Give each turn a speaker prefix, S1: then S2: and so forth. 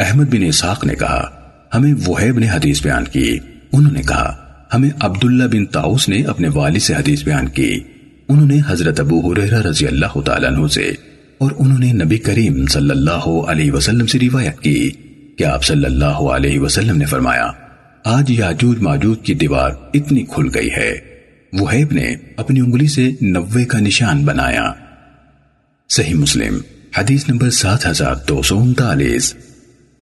S1: احمد بن اسحاق نے کہا، ہمیں وہیب نے حدیث بیان کی۔ انہوں نے کہا، ہمیں عبداللہ بن تاؤس نے اپنے والد سے حدیث بیان کی۔ انہوں نے حضرت ابو حریرہ رضی اللہ تعالیٰ عنہ سے، اور انہوں نے نبی کریم صلی اللہ علیہ وسلم سے روایت کی۔ کہ آپ صلی اللہ علیہ وسلم نے فرمایا، آج یاجوج ماجوج کی دیوار اتنی کھل گئی ہے۔ وہیب نے اپنی انگلی سے نوے کا نشان بنایا۔ صحیح مسلم، حدیث نمبر سات ہزار دو سو انتالیس۔